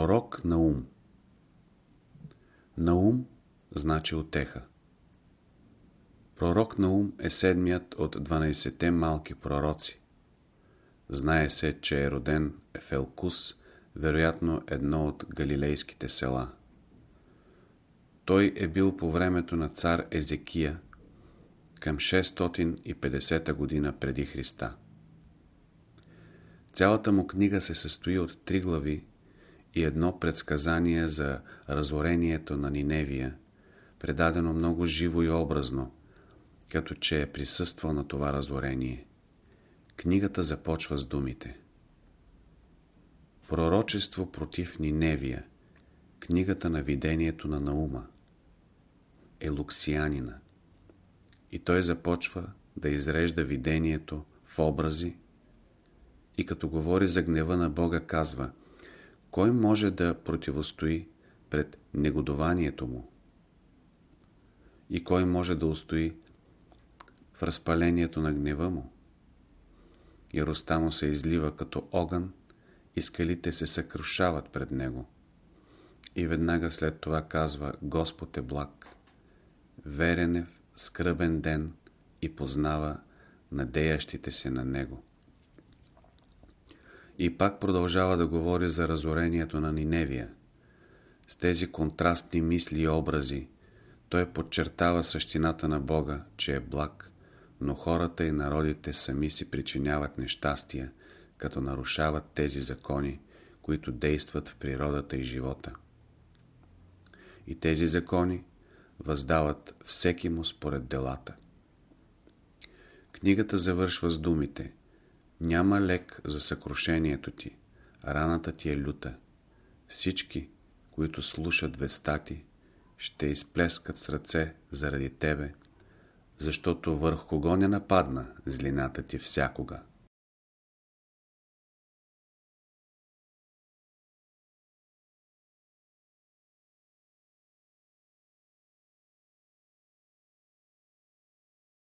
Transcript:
Пророк Наум Наум значи отеха. Пророк Наум е седмият от 12-те малки пророци. Знае се, че е роден в Елкус, вероятно едно от галилейските села. Той е бил по времето на цар Езекия към 650 година преди Христа. Цялата му книга се състои от три глави и едно предсказание за разорението на Ниневия, предадено много живо и образно, като че е присъствал на това разорение. Книгата започва с думите. Пророчество против Ниневия. Книгата на видението на Наума. Елуксианина И той започва да изрежда видението в образи и като говори за гнева на Бога казва Кой може да противостои пред негодованието му? И кой може да устои в разпалението на гнева му? Яростта се излива като огън и скалите се съкрушават пред него. И веднага след това казва Господ е благ, верен е в скръбен ден и познава надеящите се на него. И пак продължава да говори за разорението на Ниневия. С тези контрастни мисли и образи той подчертава същината на Бога, че е благ, но хората и народите сами си причиняват нещастия, като нарушават тези закони, които действат в природата и живота. И тези закони въздават всеки му според делата. Книгата завършва с думите Няма лек за съкрушението ти, раната ти е люта. Всички, които слушат вестати, ще изплескат с ръце заради тебе, защото върху кого не нападна злината ти всякога.